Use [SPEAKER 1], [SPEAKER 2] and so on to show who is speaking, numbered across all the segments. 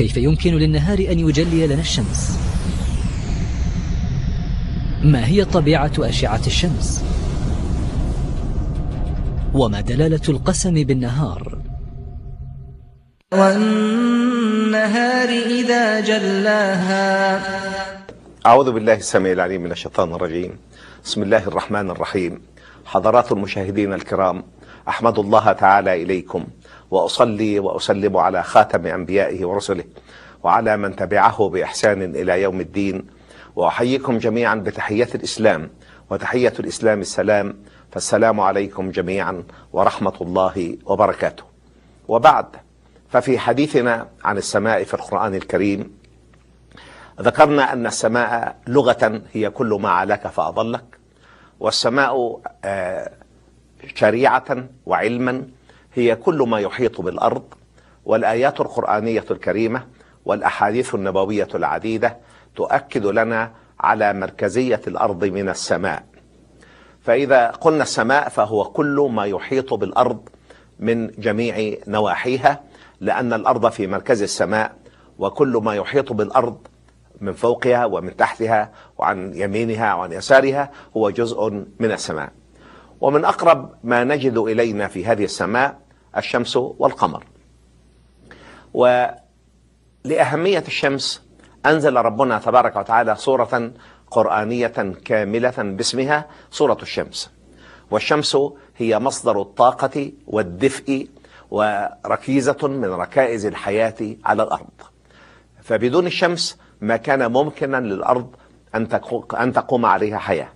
[SPEAKER 1] كيف يمكن للنهار أن يجلي لنا الشمس؟ ما هي طبيعة أشعة الشمس؟ وما دلالة القسم بالنهار؟
[SPEAKER 2] والنهار إذا جلاها.
[SPEAKER 3] أعوذ بالله السميع العليم من الشيطان الرجيم. بسم الله الرحمن الرحيم. حضرات المشاهدين الكرام أحمد الله تعالى إليكم. وأصلي وأسلم على خاتم أنبيائه ورسله وعلى من تبعه بإحسان إلى يوم الدين. وأحييكم جميعا بتحية الإسلام وتحية الإسلام السلام. فالسلام عليكم جميعا ورحمة الله وبركاته. وبعد ففي حديثنا عن السماء في القرآن الكريم ذكرنا أن السماء لغة هي كل ما علاك فأضلك والسماء شريعة وعلما هي كل ما يحيط بالأرض والآيات القرآنية الكريمة والأحاديث النبوية العديدة تؤكد لنا على مركزية الأرض من السماء. فإذا قلنا السماء فهو كل ما يحيط بالأرض من جميع نواحيها لأن الأرض في مركز السماء وكل ما يحيط بالأرض من فوقها ومن تحتها وعن يمينها وعن يسارها هو جزء من السماء. ومن أقرب ما نجد إلينا في هذه السماء الشمس والقمر. ولأهمية الشمس أنزل ربنا تبارك وتعالى سورة قرآنية كاملة باسمها سورة الشمس. والشمس هي مصدر الطاقة والدفء وركيزة من ركائز الحياة على الأرض. فبدون الشمس ما كان ممكنا للأرض أن تقوم عليها حياة.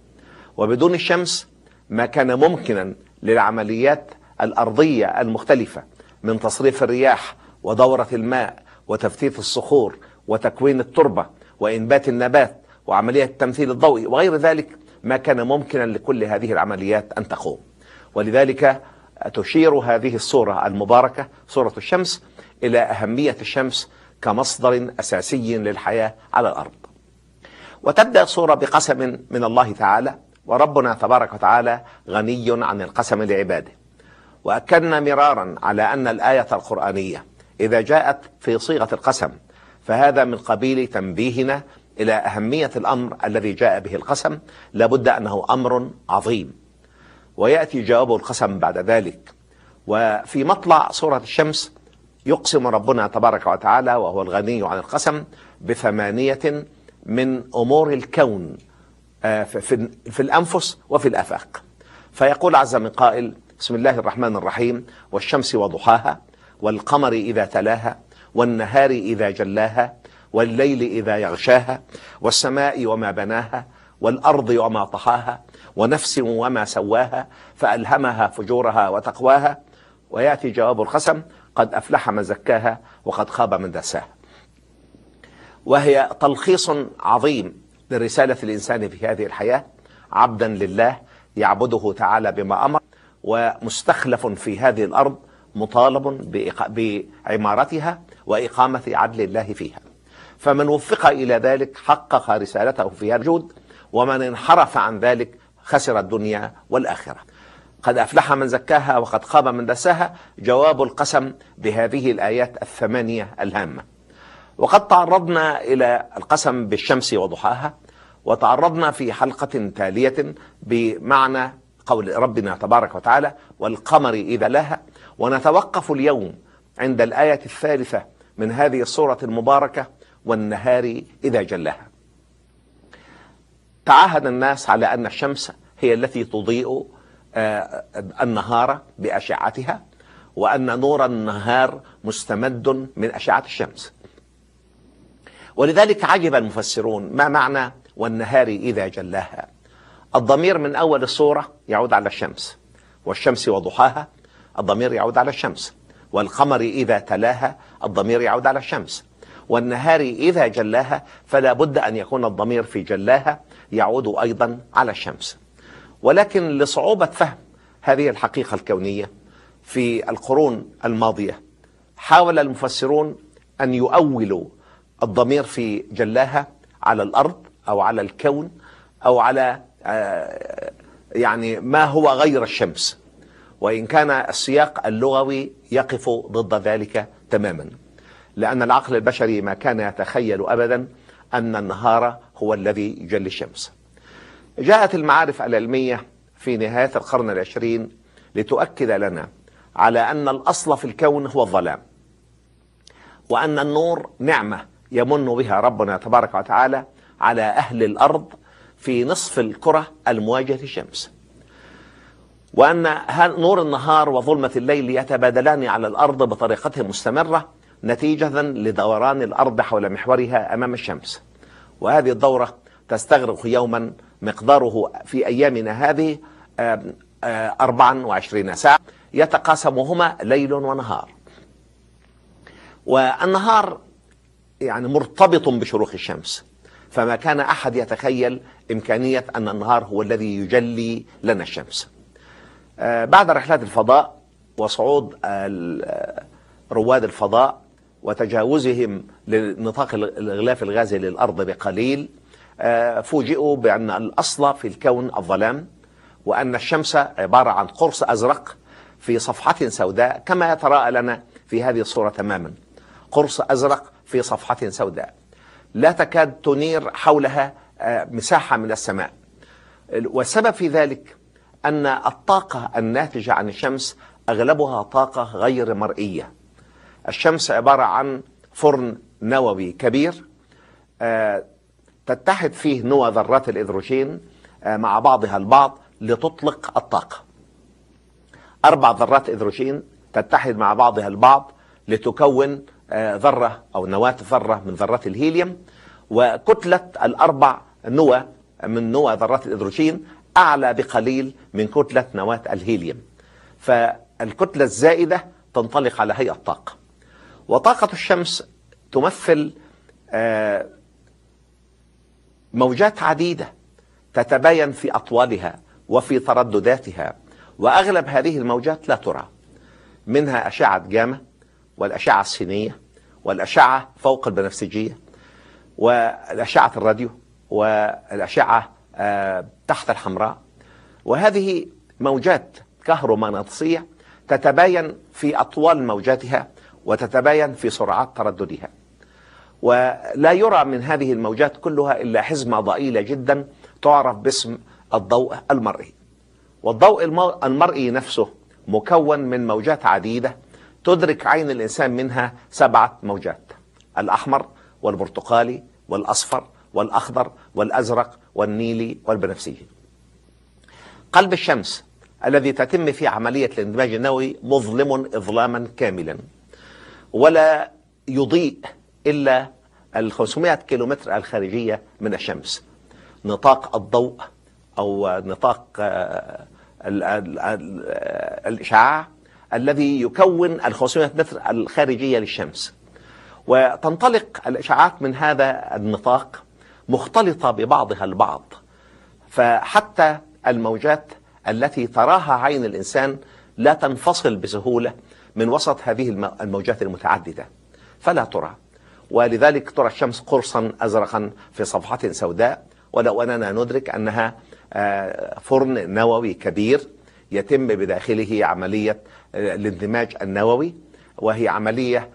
[SPEAKER 3] وبدون الشمس ما كان ممكنا للعمليات الأرضية المختلفة من تصريف الرياح ودورة الماء وتفتيت الصخور وتكوين التربة وإنبات النبات وعملية التمثيل الضوئي وغير ذلك ما كان ممكنا لكل هذه العمليات أن تقوم. ولذلك تشير هذه الصورة المباركة صورة الشمس إلى أهمية الشمس كمصدر أساسي للحياة على الأرض. وتبدأ الصورة بقسم من الله تعالى وربنا تبارك وتعالى غني عن القسم لعباده. وأكدنا مرارا على أن الآية القرآنية إذا جاءت في صيغة القسم فهذا من قبيل تنبيهنا إلى أهمية الأمر الذي جاء به القسم لابد أنه أمر عظيم. ويأتي جواب القسم بعد ذلك. وفي مطلع سورة الشمس يقسم ربنا تبارك وتعالى وهو الغني عن القسم بثمانية من أمور الكون. في الأنفس وفي الآفاق. فيقول عز من قائل بسم الله الرحمن الرحيم والشمس وضحاها والقمر إذا تلاها والنهار إذا جلاها والليل إذا يغشاها والسماء وما بناها والأرض وما طحاها ونفس وما سواها فألهمها فجورها وتقواها ويأتي جواب القسم قد أفلح من زكاها وقد خاب من دساها. وهي تلخيص عظيم. لرسالة الإنسان في هذه الحياة عبدا لله يعبده تعالى بما أمر ومستخلف في هذه الأرض مطالب بعمارتها وإقامة عدل الله فيها. فمن وفق إلى ذلك حقق رسالته في هذا الوجود ومن انحرف عن ذلك خسر الدنيا والآخرة. قد أفلح من زكاها وقد خاب من دساها جواب القسم بهذه الآيات الثمانية الهامة. وقد تعرضنا إلى القسم بالشمس وضحاها وتعرضنا في حلقة تالية بمعنى قول ربنا تبارك وتعالى والقمر إذا لها ونتوقف اليوم عند الآية الثالثة من هذه الصورة المباركة والنهار إذا جلاها تعاهد الناس على أن الشمس هي التي تضيء النهار بأشعتها وأن نور النهار مستمد من أشعة الشمس. ولذلك عجب المفسرون ما معنى والنهار إذا جلاها. الضمير من أول الصورة يعود على الشمس والشمس وضحاها الضمير يعود على الشمس والقمر إذا تلاها الضمير يعود على الشمس. والنهار إذا جلاها فلا بد أن يكون الضمير في جلاها يعود أيضا على الشمس. ولكن لصعوبة فهم هذه الحقيقة الكونية في القرون الماضية حاول المفسرون أن يؤولوا الضمير في جلاها على الأرض أو على الكون أو على يعني ما هو غير الشمس. وإن كان السياق اللغوي يقف ضد ذلك تماما. لأن العقل البشري ما كان يتخيل أبدا أن النهار هو الذي يجلي الشمس. جاءت المعارف العلمية في نهاية القرن العشرين لتؤكد لنا على أن الأصل في الكون هو الظلام. وأن النور نعمة يمن بها ربنا تبارك وتعالى على أهل الأرض في نصف الكرة المواجهة للشمس وأن نور النهار وظلمة الليل يتبادلان على الأرض بطريقة مستمرة نتيجة لدوران الأرض حول محورها أمام الشمس. وهذه الدورة تستغرق يوما مقداره في أيامنا هذه 24 ساعة يتقاسمهما ليل ونهار. والنهار يعني مرتبط بشروق الشمس. فما كان أحد يتخيل إمكانية أن النهار هو الذي يجلي لنا الشمس. بعد رحلات الفضاء وصعود رواد الفضاء وتجاوزهم لنطاق الغلاف الغازي للأرض بقليل فوجئوا بأن الأصل في الكون الظلام وأن الشمس عبارة عن قرص أزرق في صفحة سوداء كما يتراءى لنا في هذه الصورة تماما. قرص أزرق في صفحة سوداء. لا تكاد تنير حولها مساحة من السماء. والسبب في ذلك أن الطاقة الناتجة عن الشمس أغلبها طاقة غير مرئية. الشمس عبارة عن فرن نووي كبير تتحد فيه نوى ذرات الإيدروجين مع بعضها البعض لتطلق الطاقة. أربع ذرات إيدروجين تتحد مع بعضها البعض لتكون ذرة أو نواة ذرة من ذرات الهيليوم وكتلة الأربع نوى من نوى ذرات الإيدروجين أعلى بقليل من كتلة نواة الهيليوم. فالكتلة الزائدة تنطلق على هيئة طاقة وطاقة الشمس تمثل موجات عديدة تتباين في أطوالها وفي تردداتها وأغلب هذه الموجات لا ترى. منها أشعة جاما والأشعة السينية والأشعة فوق البنفسجية والأشعة الراديو والأشعة تحت الحمراء. وهذه موجات كهرومغناطيسية تتباين في أطوال موجاتها وتتباين في سرعات ترددها. ولا يرى من هذه الموجات كلها إلا حزمة ضئيلة جدا تعرف باسم الضوء المرئي. والضوء المرئي نفسه مكون من موجات عديدة تدرك عين الإنسان منها سبعة موجات الأحمر والبرتقالي والأصفر والأخضر والأزرق والنيلي والبنفسجي. قلب الشمس الذي تتم فيه عملية الاندماج النووي مظلم إظلاما كاملا ولا يضيء إلا ال 500 كيلومتر الخارجية من الشمس. نطاق الضوء أو نطاق الإشعاع الذي يكون ال 500 متر الخارجية للشمس. وتنطلق الإشعاعات من هذا النطاق مختلطة ببعضها البعض. فحتى الموجات التي تراها عين الإنسان لا تنفصل بسهولة من وسط هذه الموجات المتعددة. فلا ترى. ولذلك ترى الشمس قرصا أزرقا في صفحة سوداء. ولو أننا ندرك أنها فرن نووي كبير يتم بداخله عملية الاندماج النووي وهي عملية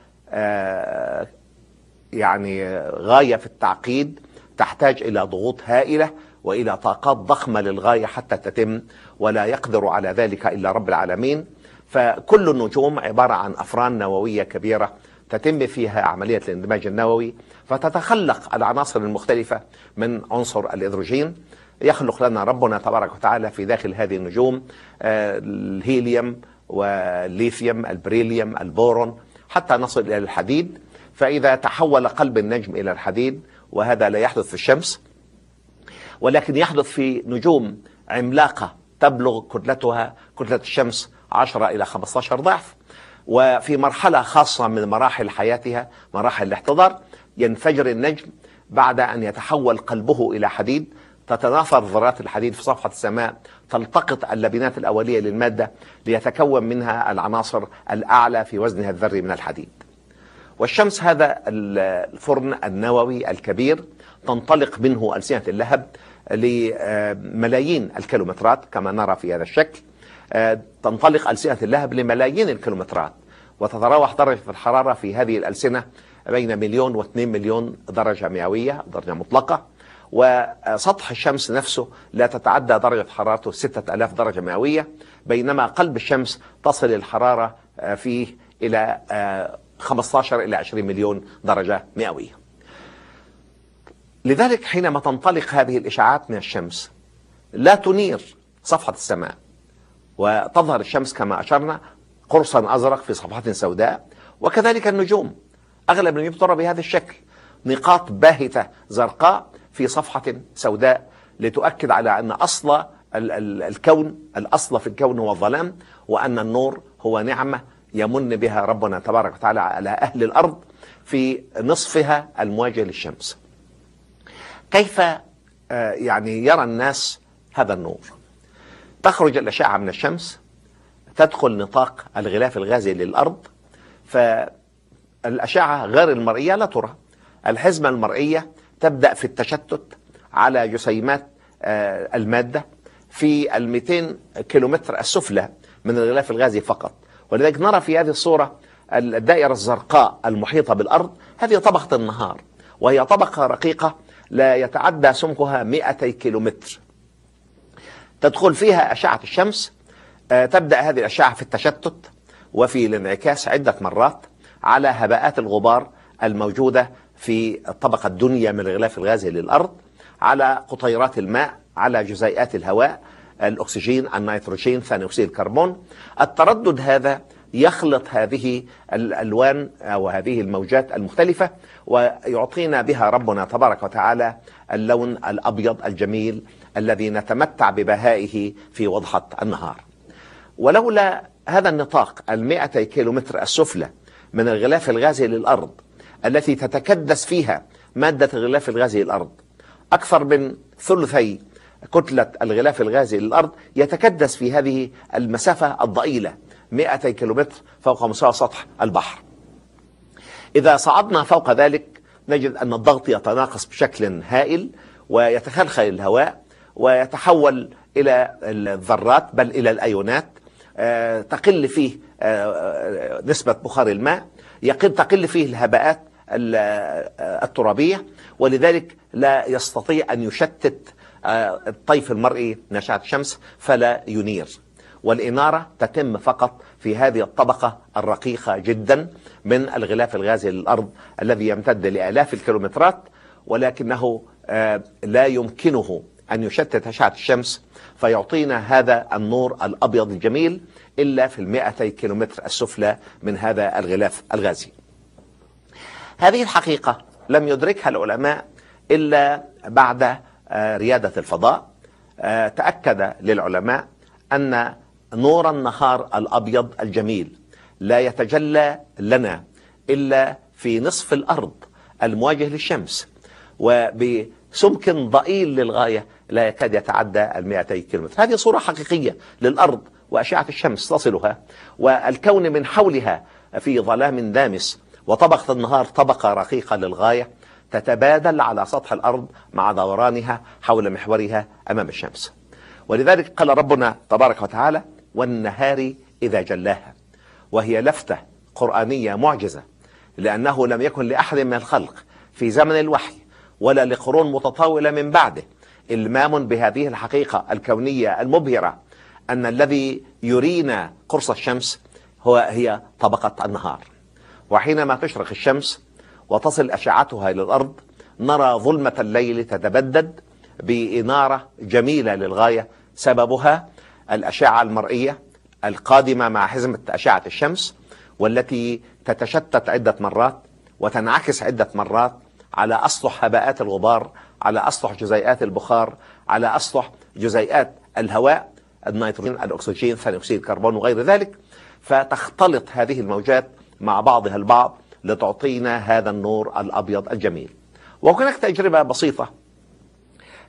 [SPEAKER 3] يعني غاية في التعقيد تحتاج إلى ضغوط هائلة وإلى طاقات ضخمة للغاية حتى تتم ولا يقدر على ذلك إلا رب العالمين. فكل النجوم عبارة عن أفران نووية كبيرة تتم فيها عملية الاندماج النووي فتتخلق العناصر المختلفة من عنصر الإيدروجين يخلق لنا ربنا تبارك وتعالى في داخل هذه النجوم الهيليوم والليثيوم البريليوم البورون حتى نصل إلى الحديد. فإذا تحول قلب النجم إلى الحديد وهذا لا يحدث في الشمس ولكن يحدث في نجوم عملاقة تبلغ كتلتها كتلة الشمس 10 إلى 15 ضعف. وفي مرحلة خاصة من مراحل حياتها مراحل الاحتضار ينفجر النجم بعد أن يتحول قلبه إلى حديد. تتناثر ذرات الحديد في صفحة السماء تلتقط اللبنات الأولية للمادة ليتكون منها العناصر الأعلى في وزنها الذري من الحديد. والشمس هذا الفرن النووي الكبير تنطلق منه ألسنة اللهب لملايين الكيلومترات كما نرى في هذا الشكل. تنطلق ألسنة اللهب لملايين الكيلومترات. وتتراوح درجة الحرارة في هذه الألسنة بين مليون واثنين مليون درجة مئوية درجة مطلقة. وسطح الشمس نفسه لا تتعدى درجة حرارته 6000 درجة مئوية بينما قلب الشمس تصل الحرارة فيه إلى 15 إلى 20 مليون درجة مئوية. لذلك حينما تنطلق هذه الإشعاعات من الشمس لا تنير صفحة السماء وتظهر الشمس كما أشرنا قرصا أزرق في صفحة سوداء وكذلك النجوم أغلب النجوم ترى بهذا الشكل. نقاط باهتة زرقاء في صفحة سوداء لتؤكد على أن أصل الكون الأصل في الكون هو الظلام وأن النور هو نعمة يمن بها ربنا تبارك وتعالى على أهل الأرض في نصفها المواجه للشمس. كيف يعني يرى الناس هذا النور؟ تخرج الأشعة من الشمس تدخل نطاق الغلاف الغازي للأرض فالأشعة غير المرئية لا ترى الحزمة المرئية تبدأ في التشتت على جسيمات المادة في ال 200 كيلومتر السفلى من الغلاف الغازي فقط. ولذلك نرى في هذه الصورة الدائرة الزرقاء المحيطة بالأرض هذه طبقة النهار وهي طبقة رقيقة لا يتعدى سمكها 200 كيلومتر. تدخل فيها أشعة الشمس تبدأ هذه الأشعة في التشتت وفي الانعكاس عدة مرات على هباءات الغبار الموجودة في الطبقة الدنيا من الغلاف الغازي للأرض على قطيرات الماء على جزيئات الهواء الأكسجين النيتروجين ثاني أكسيد الكربون. التردد هذا يخلط هذه الألوان أو هذه الموجات المختلفة ويعطينا بها ربنا تبارك وتعالى اللون الأبيض الجميل الذي نتمتع ببهائه في وضحة النهار. ولولا هذا النطاق المائتي كيلومتر السفلى من الغلاف الغازي للأرض التي تتكدس فيها مادة الغلاف الغازي للأرض. أكثر من ثلثي كتلة الغلاف الغازي للأرض يتكدس في هذه المسافة الضئيلة 200 كيلومتر فوق مستوى سطح البحر. إذا صعدنا فوق ذلك نجد أن الضغط يتناقص بشكل هائل ويتخلخل الهواء ويتحول إلى الذرات بل إلى الأيونات. تقل فيه نسبة بخار الماء. يقل تقل فيه الهباءات الترابية ولذلك لا يستطيع أن يشتت الطيف المرئي من أشعة الشمس فلا ينير. والإنارة تتم فقط في هذه الطبقة الرقيقة جدا من الغلاف الغازي للأرض الذي يمتد لآلاف الكيلومترات ولكنه لا يمكنه أن يشتت أشعة الشمس فيعطينا هذا النور الأبيض الجميل إلا في المائتي كيلومتر السفلى من هذا الغلاف الغازي. هذه الحقيقة لم يدركها العلماء إلا بعد ريادة الفضاء. تأكد للعلماء أن نور النهار الأبيض الجميل لا يتجلى لنا إلا في نصف الأرض المواجه للشمس وبسمك ضئيل للغاية لا يكاد يتعدى المائتي كيلومتر. هذه صورة حقيقية للأرض وأشعة الشمس تصلها والكون من حولها في ظلام دامس وطبقة النهار طبقة رقيقة للغاية تتبادل على سطح الأرض مع دورانها حول محورها أمام الشمس. ولذلك قال ربنا تبارك وتعالى والنهار إذا جلاها وهي لفتة قرآنية معجزة لأنه لم يكن لأحد من الخلق في زمن الوحي ولا لقرون متطاولة من بعده إلمام بهذه الحقيقة الكونية المبهرة أن الذي يرينا قرص الشمس هو هي طبقة النهار. وحينما تشرق الشمس وتصل أشعتها إلى الأرض نرى ظلمة الليل تتبدد بإنارة جميلة للغاية. سببها الأشعة المرئية القادمة مع حزمة أشعة الشمس والتي تتشتت عدة مرات وتنعكس عدة مرات على أسطح هباءات الغبار على أسطح جزيئات البخار على أسطح جزيئات الهواء النيتروجين الأكسجين ثاني أكسيد الكربون وغير ذلك. فتختلط هذه الموجات مع بعضها البعض لتعطينا هذا النور الأبيض الجميل. وهناك تجربة بسيطة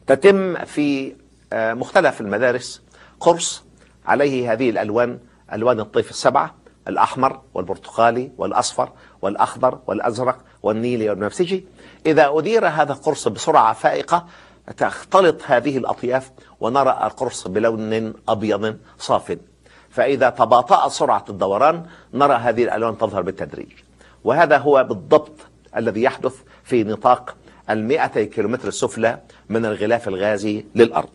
[SPEAKER 3] تتم في مختلف المدارس. قرص عليه هذه الألوان ألوان الطيف السبعة الأحمر والبرتقالي والأصفر والأخضر والأزرق والنيلي والبنفسجي إذا أدير هذا القرص بسرعة فائقة تختلط هذه الأطياف ونرى القرص بلون أبيض صاف. فإذا تباطأت سرعة الدوران نرى هذه الألوان تظهر بالتدريج. وهذا هو بالضبط الذي يحدث في نطاق المئتي كيلومتر السفلى من الغلاف الغازي للأرض.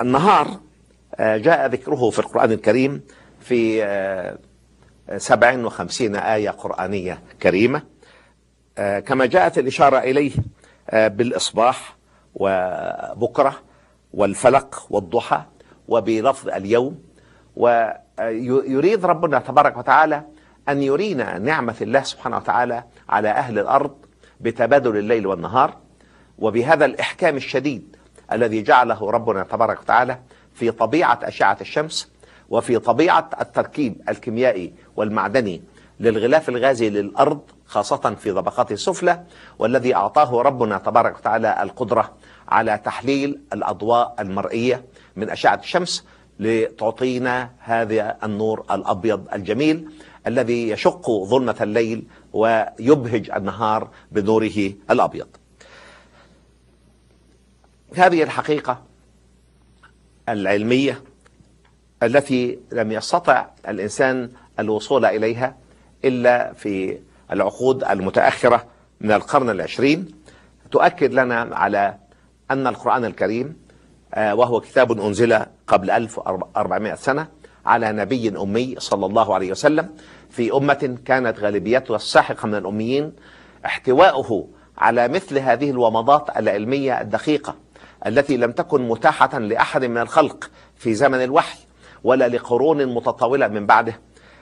[SPEAKER 3] النهار جاء ذكره في القرآن الكريم في سبع وخمسين آية قرآنية كريمة. كما جاءت الإشارة إليه بالإصباح وبكرة. والفلق والضحى وبلفظ اليوم ويريد ربنا تبارك وتعالى أن يرينا نعمة الله سبحانه وتعالى على أهل الأرض بتبادل الليل والنهار وبهذا الإحكام الشديد الذي جعله ربنا تبارك وتعالى في طبيعة أشعة الشمس وفي طبيعة التركيب الكيميائي والمعدني للغلاف الغازي للأرض خاصة في طبقات السفلى والذي أعطاه ربنا تبارك وتعالى القدرة على تحليل الأضواء المرئية من أشعة الشمس لتعطينا هذا النور الأبيض الجميل الذي يشق ظلمة الليل ويبهج النهار بنوره الأبيض. هذه الحقيقة العلمية التي لم يستطع الإنسان الوصول إليها إلا في العقود المتأخرة من القرن العشرين تؤكد لنا على أن القرآن الكريم آه، وهو كتاب أنزل قبل 1400 سنة على نبي أمي صلى الله عليه وسلم في أمة كانت غالبيتها الساحقة من الأميين احتواؤه على مثل هذه الومضات العلمية الدقيقة التي لم تكن متاحة لأحد من الخلق في زمن الوحي ولا لقرون متطاولة من بعده.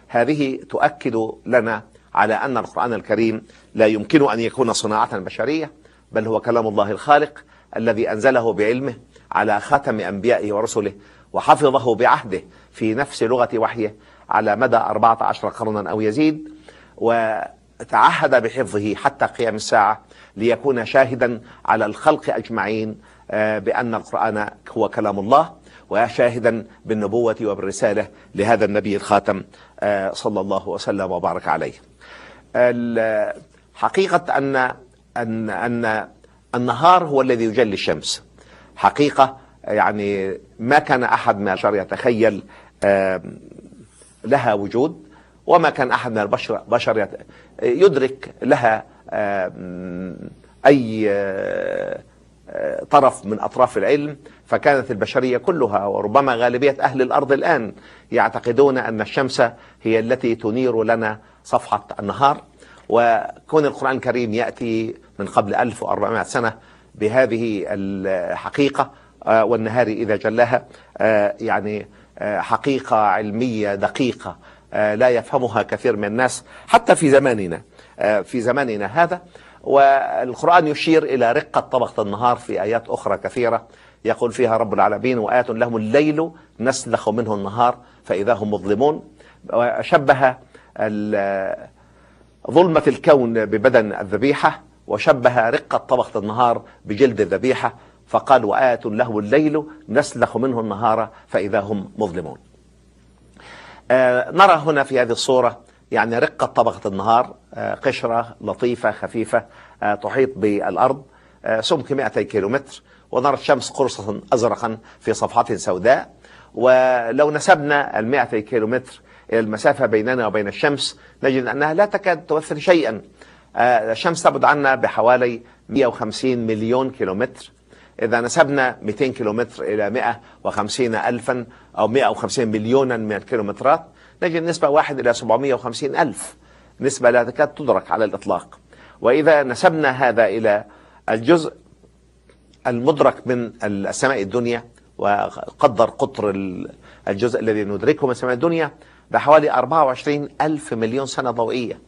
[SPEAKER 3] هذه تؤكد لنا على أن القرآن الكريم لا يمكن أن يكون صناعة بشرية بل هو كلام الله الخالق الذي أنزله بعلمه على خاتم أنبيائه ورسله وحفظه بعهده في نفس لغة وحيه على مدى 14 قرنا أو يزيد وتعهد بحفظه حتى قيام الساعة ليكون شاهدا على الخلق أجمعين آه، بأن القرآن هو كلام الله وشاهدا بالنبوة وبالرسالة لهذا النبي الخاتم آه، صلى الله وسلم وبارك عليه. حقيقة أن أن أن النهار هو الذي يجلي الشمس. حقيقة يعني ما كان أحد من البشر يتخيل لها وجود وما كان أحد من البشر بشر يدرك لها أي طرف من أطراف العلم. فكانت البشرية كلها وربما غالبية أهل الأرض الآن يعتقدون أن الشمس هي التي تنير لنا صفحة النهار وكون القرآن الكريم يأتي من قبل 1400 سنة بهذه الحقيقة آه، والنهار إذا جلاها آه، يعني آه، حقيقة علمية دقيقة لا يفهمها كثير من الناس حتى في زماننا في زماننا هذا. والقرآن يشير إلى رقة طبقة النهار في آيات أخرى كثيرة يقول فيها رب العالمين وآيات لهم الليل نسلخ منه النهار فإذا هم مظلمون. وشبه ظلمة الكون ببدن الذبيحة وشبه رقة طبقة النهار بجلد الذبيحة فقال وآية له الليل نسلخ منه النهار فإذا هم مظلمون. آه نرى هنا في هذه الصورة يعني رقة طبقة النهار آه قشرة لطيفة خفيفة آه تحيط بالأرض سمك 200 كيلومتر ونرى الشمس قرصة أزرقا في صفحة سوداء ولو نسبنا ال 200 كيلومتر إلى المسافة بيننا وبين الشمس نجد أنها لا تكاد تمثل شيئا. آه، الشمس تبعد عنا بحوالي 150 مليون كيلومتر. إذا نسبنا 200 كيلومتر إلى 150 ألفا أو 150 مليونا من الكيلومترات نجد نسبة واحد إلى 750 ألف. نسبة لا تكاد تدرك على الإطلاق. وإذا نسبنا هذا إلى الجزء المدرك من السماء الدنيا وقدر قطر الجزء الذي ندركه من السماء الدنيا بحوالي 24 ألف مليون سنة ضوئية.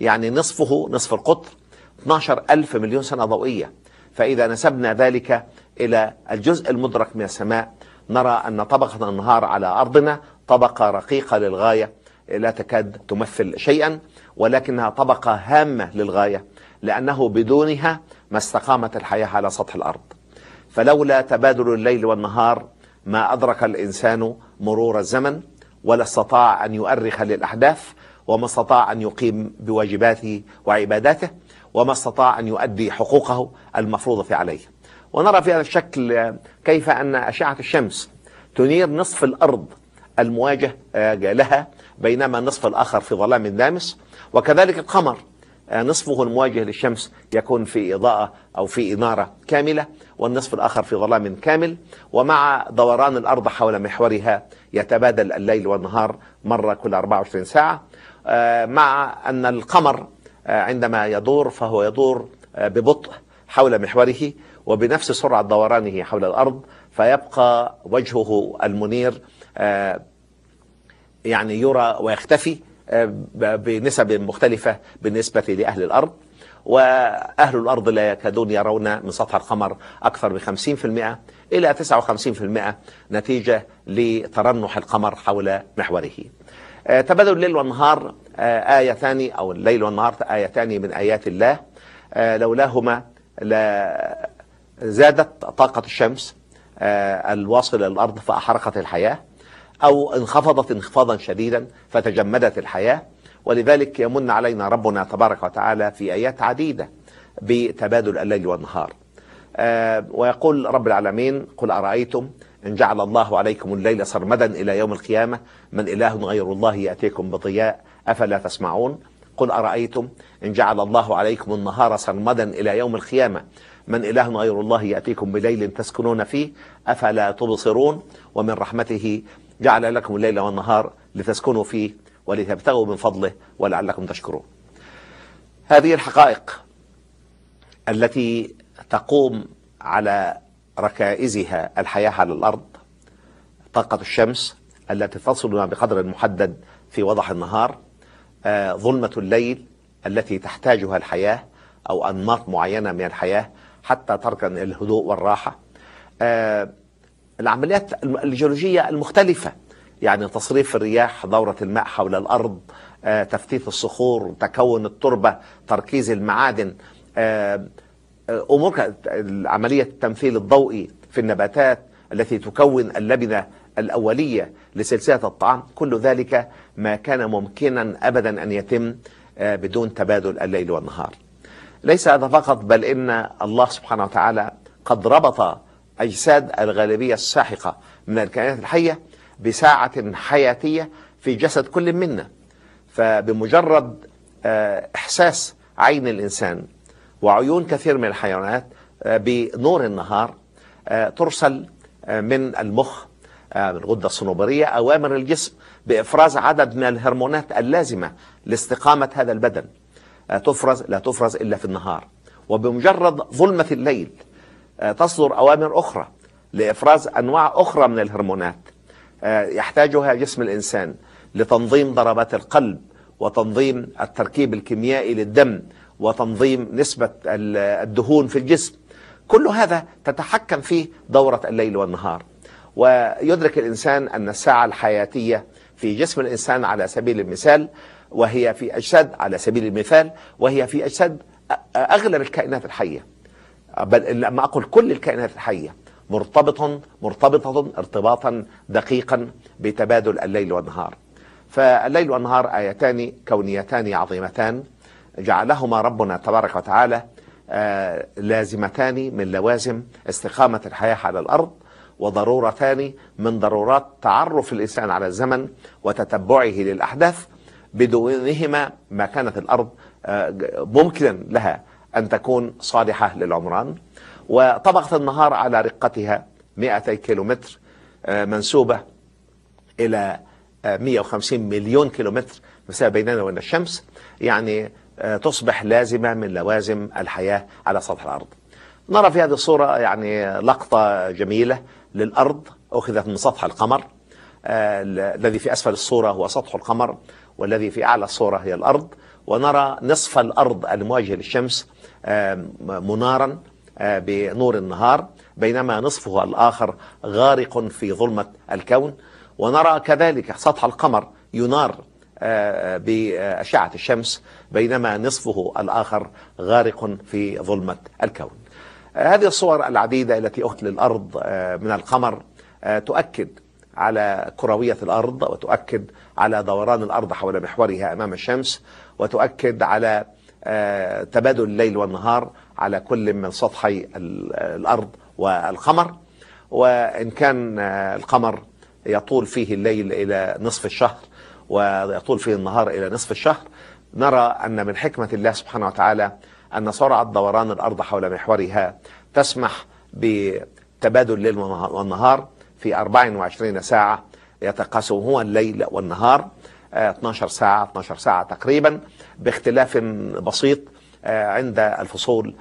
[SPEAKER 3] يعني نصفه نصف القطر 12 ألف مليون سنة ضوئية. فإذا نسبنا ذلك إلى الجزء المدرك من السماء نرى أن طبقة النهار على أرضنا طبقة رقيقة للغاية لا تكاد تمثل شيئا ولكنها طبقة هامة للغاية لأنه بدونها ما استقامت الحياة على سطح الأرض. فلولا تبادل الليل والنهار ما أدرك الإنسان مرور الزمن ولا استطاع أن يؤرخ للأحداث وما استطاع أن يقيم بواجباته وعباداته وما استطاع أن يؤدي حقوقه المفروضة عليه. ونرى في هذا الشكل كيف أن أشعة الشمس تنير نصف الأرض المواجه لها بينما النصف الآخر في ظلام دامس. وكذلك القمر آه، نصفه المواجه للشمس يكون في إضاءة أو في إنارة كاملة والنصف الآخر في ظلام كامل. ومع دوران الأرض حول محورها يتبادل الليل والنهار مرة كل 24 ساعة. آه، مع أن القمر آه، عندما يدور فهو يدور ببطء حول محوره وبنفس سرعة دورانه حول الأرض فيبقى وجهه المنير يعني يرى ويختفي. بنسب مختلفة بالنسبة لأهل الأرض. وأهل الأرض لا يكادون يرون من سطح القمر أكثر من 50% إلى 59% نتيجة لترنح القمر حول محوره. آه، تبادل الليل والنهار آه، آيتان أو الليل والنهار آيتان من آيات الله. آه، لولاهما لا زادت طاقة الشمس الواصلة للأرض فأحرقت الحياة. أو انخفضت انخفاضا شديدا فتجمدت الحياة. ولذلك يمن علينا ربنا تبارك وتعالى في آيات عديدة بتبادل الليل والنهار. آه ويقول رب العالمين قل أرأيتم إن جعل الله عليكم الليل سرمدا إلى يوم القيامة؟ من إله غير الله يأتيكم بضياء أفلا تسمعون؟ قل أرأيتم إن جعل الله عليكم النهار سرمدا إلى يوم القيامة؟ من إله غير الله يأتيكم بليل تسكنون فيه؟ أفلا تبصرون؟ ومن رحمته جعل لكم الليل والنهار لتسكنوا فيه ولتبتغوا من فضله ولعلكم تشكرون. هذه الحقائق التي تقوم على ركائزها الحياة على الأرض طاقة الشمس التي تصلنا بقدر محدد في وضح النهار آه، ظلمة الليل التي تحتاجها الحياة أو أنماط معينة من الحياة حتى تركن الهدوء والراحة آه، العمليات الجيولوجية المختلفة. يعني تصريف الرياح دورة الماء حول الأرض آه، تفتيت الصخور تكون التربة تركيز المعادن آه، آه، أمور عملية التمثيل الضوئي في النباتات التي تكون اللبنة الأولية لسلسلة الطعام. كل ذلك ما كان ممكنا أبدا أن يتم بدون تبادل الليل والنهار. ليس هذا فقط بل إن الله سبحانه وتعالى قد ربط أجساد الغالبية الساحقة من الكائنات الحية بساعة حياتية في جسد كل منا. فبمجرد آه، إحساس عين الإنسان وعيون كثير من الحيوانات آه، بنور النهار آه، ترسل من المخ من الغدة الصنوبرية أوامر الجسم بإفراز عدد من الهرمونات اللازمة لاستقامة هذا البدن. تفرز لا تفرز إلا في النهار. وبمجرد ظلمة الليل تصدر أوامر أخرى لإفراز أنواع أخرى من الهرمونات آه، يحتاجها جسم الإنسان لتنظيم ضربات القلب وتنظيم التركيب الكيميائي للدم وتنظيم نسبة الدهون في الجسم. كل هذا تتحكم فيه دورة الليل والنهار ويدرك الإنسان أن الساعة الحياتية في جسم الإنسان على سبيل المثال وهي في أجساد على سبيل المثال وهي في أجساد أغلب الكائنات الحية. بل لما أقول كل الكائنات الحية مرتبط مرتبطة ارتباطا دقيقا بتبادل الليل والنهار. فالليل والنهار آيتان كونيتان عظيمتان جعلهما ربنا تبارك وتعالى آه، لازمتان من لوازم استقامة الحياة على الأرض وضرورتان من ضرورات تعرف الإنسان على الزمن وتتبعه للأحداث بدونهما ما كانت الأرض آه، ممكنا لها. أن تكون صالحة للعمران. وطبقة النهار على رقتها 200 كيلومتر آه، منسوبة إلى 150 آه، مليون كيلومتر مسافة بيننا وبين الشمس. يعني آه، تصبح لازمة من لوازم الحياة على سطح الأرض. نرى في هذه الصورة يعني لقطة جميلة للأرض أخذت من سطح القمر. الذي في أسفل الصورة هو سطح القمر والذي في أعلى الصورة هي الأرض. ونرى نصف الأرض المواجه للشمس منارا بنور النهار بينما نصفه الآخر غارق في ظلمة الكون. ونرى كذلك سطح القمر ينار بأشعة الشمس بينما نصفه الآخر غارق في ظلمة الكون. هذه الصور العديدة التي أخت للأرض من القمر تؤكد على كروية الأرض وتؤكد على دوران الأرض حول محورها أمام الشمس وتؤكد على تبادل الليل والنهار على كل من سطحي الأرض والقمر. وإن كان القمر يطول فيه الليل إلى نصف الشهر ويطول فيه النهار إلى نصف الشهر نرى أن من حكمة الله سبحانه وتعالى أن سرعة دوران الأرض حول محورها تسمح بتبادل الليل والنهار في 24 ساعة يتقاسم هو الليل والنهار. 12 ساعة 12 ساعة تقريبا باختلاف بسيط عند الفصول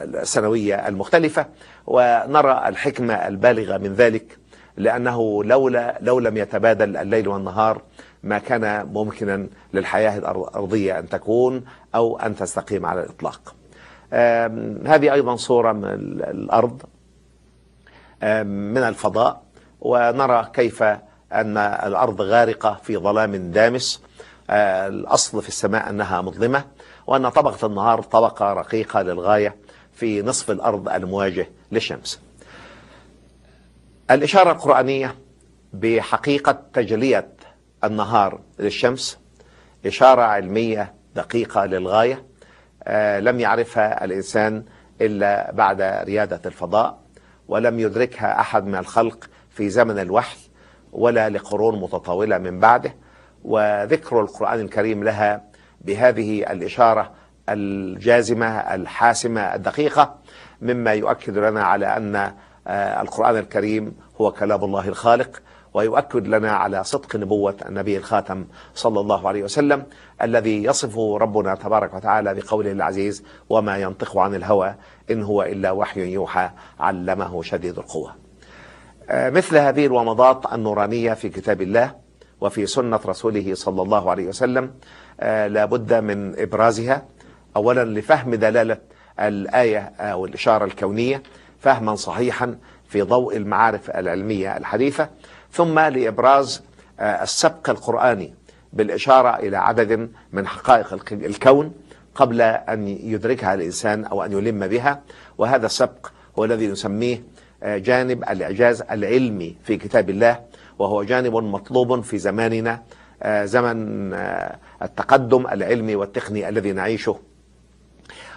[SPEAKER 3] السنوية المختلفة. ونرى الحكمة البالغة من ذلك لأنه لولا لو لم يتبادل الليل والنهار ما كان ممكنا للحياة الأرضية أن تكون أو أن تستقيم على الإطلاق. هذه أيضا صورة من الأرض من الفضاء. ونرى كيف أن الأرض غارقة في ظلام دامس. الأصل في السماء أنها مظلمة وأن طبقة النهار طبقة رقيقة للغاية في نصف الأرض المواجه للشمس. الإشارة القرآنية بحقيقة تجلية النهار للشمس إشارة علمية دقيقة للغاية. آه لم يعرفها الإنسان إلا بعد ريادة الفضاء ولم يدركها أحد من الخلق في زمن الوحي. ولا لقرون متطاولة من بعده. وذكر القرآن الكريم لها بهذه الإشارة الجازمة الحاسمة الدقيقة مما يؤكد لنا على أن القرآن الكريم هو كلام الله الخالق ويؤكد لنا على صدق نبوة النبي الخاتم صلى الله عليه وسلم الذي يصفه ربنا تبارك وتعالى بقوله العزيز وما ينطق عن الهوى إن هو إلا وحي يوحى علمه شديد القوة مثل هذه الومضات النورانية في كتاب الله وفي سنة رسوله صلى الله عليه وسلم لابد من إبرازها. أولا لفهم دلالة الآية أو الإشارة الكونية فهما صحيحا في ضوء المعارف العلمية الحديثة ثم لإبراز السبق القرآني بالإشارة إلى عدد من حقائق الكون قبل أن يدركها الإنسان أو أن يلم بها وهذا السبق هو الذي نسميه جانب الإعجاز العلمي في كتاب الله وهو جانب مطلوب في زماننا زمن التقدم العلمي والتقني الذي نعيشه.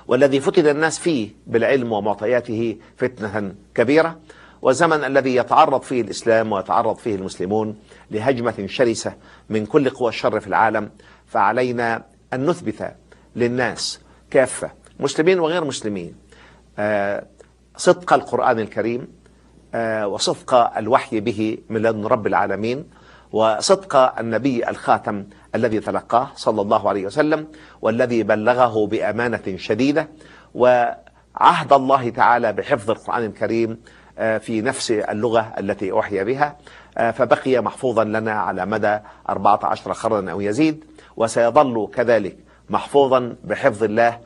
[SPEAKER 3] والذي فتن الناس فيه بالعلم ومعطياته فتنة كبيرة والزمن الذي يتعرض فيه الإسلام ويتعرض فيه المسلمون لهجمة شرسة من كل قوى الشر في العالم. فعلينا أن نثبت للناس كافة مسلمين وغير مسلمين صدق القرآن الكريم وصدق الوحي به من لدن رب العالمين وصدق النبي الخاتم الذي تلقاه صلى الله عليه وسلم والذي بلغه بأمانة شديدة وعهد الله تعالى بحفظ القرآن الكريم في نفس اللغة التي أوحي بها فبقي محفوظا لنا على مدى 14 قرنا أو يزيد وسيظل كذلك محفوظا بحفظ الله